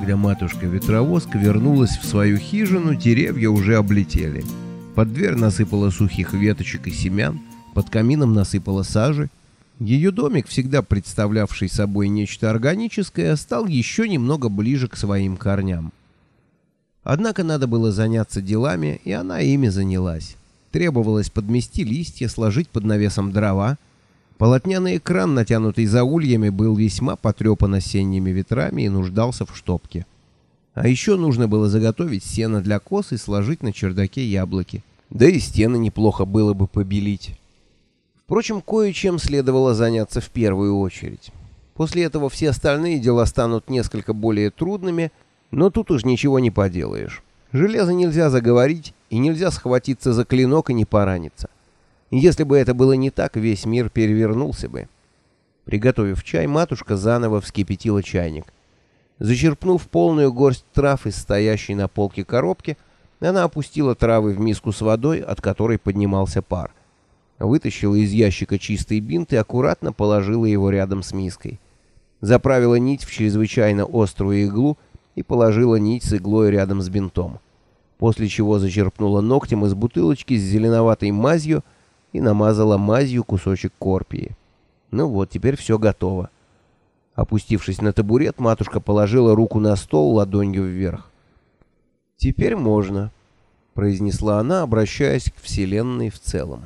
когда матушка-ветровозка вернулась в свою хижину, деревья уже облетели. Под дверь насыпала сухих веточек и семян, под камином насыпала сажи. Ее домик, всегда представлявший собой нечто органическое, стал еще немного ближе к своим корням. Однако надо было заняться делами, и она ими занялась. Требовалось подмести листья, сложить под навесом дрова. Полотняный экран, натянутый за ульями, был весьма потрепан осенними ветрами и нуждался в штопке. А еще нужно было заготовить сено для коз и сложить на чердаке яблоки. Да и стены неплохо было бы побелить. Впрочем, кое-чем следовало заняться в первую очередь. После этого все остальные дела станут несколько более трудными, но тут уж ничего не поделаешь. Железо нельзя заговорить, и нельзя схватиться за клинок и не пораниться. Если бы это было не так, весь мир перевернулся бы. Приготовив чай, матушка заново вскипятила чайник. Зачерпнув полную горсть трав из стоящей на полке коробки, она опустила травы в миску с водой, от которой поднимался пар. Вытащила из ящика чистый бинт и аккуратно положила его рядом с миской. Заправила нить в чрезвычайно острую иглу и положила нить с иглой рядом с бинтом. После чего зачерпнула ногтем из бутылочки с зеленоватой мазью и намазала мазью кусочек корпии. Ну вот, теперь все готово. Опустившись на табурет, матушка положила руку на стол ладонью вверх. «Теперь можно», — произнесла она, обращаясь к Вселенной в целом.